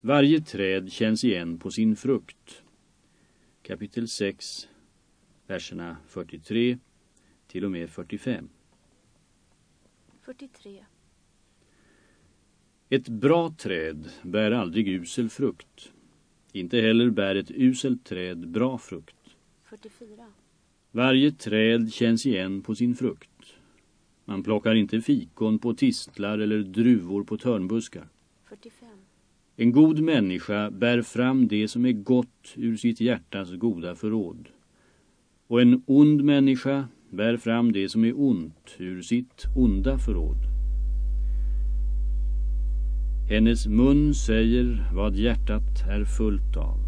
Varje träd känns igen på sin frukt. Kapitel 6, verserna 43 till och med 45. 43. Ett bra träd bär aldrig usel frukt. Inte heller bär ett uselt träd bra frukt. 44. Varje träd känns igen på sin frukt. Man plockar inte fikon på tistlar eller druvor på törnbuskar. 45. En god människa bär fram det som är gott ur sitt hjärtas goda förråd. Och en ond människa bär fram det som är ont ur sitt onda förråd. Hennes mun säger vad hjärtat är fullt av.